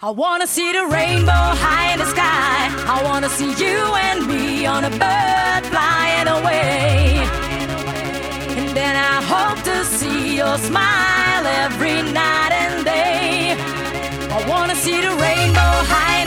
I wanna see the rainbow high in the sky. I wanna see you and me on a bird flying away. And then I hope to see your smile every night and day. I wanna see the rainbow high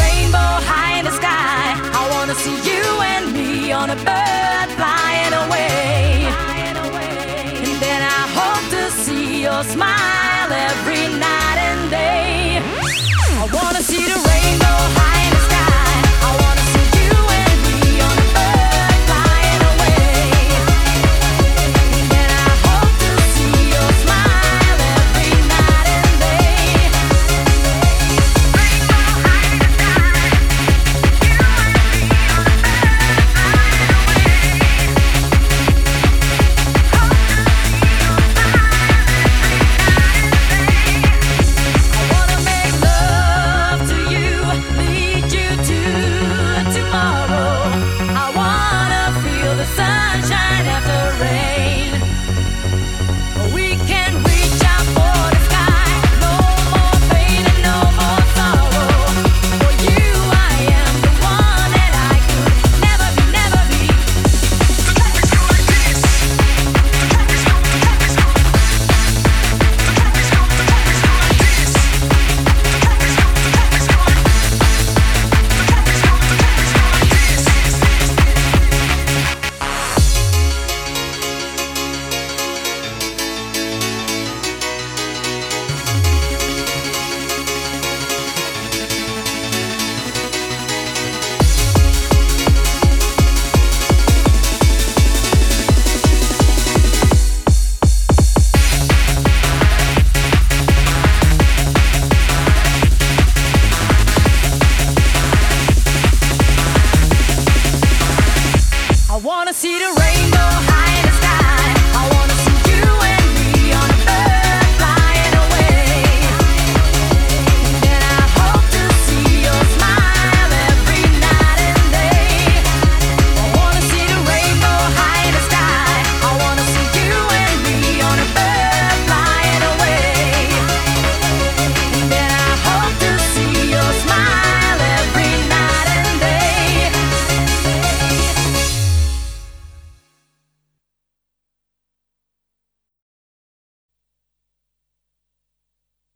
rainbow high in the sky. I wanna see you and me on a bird flying away. And then I hope to see your smile see the rain.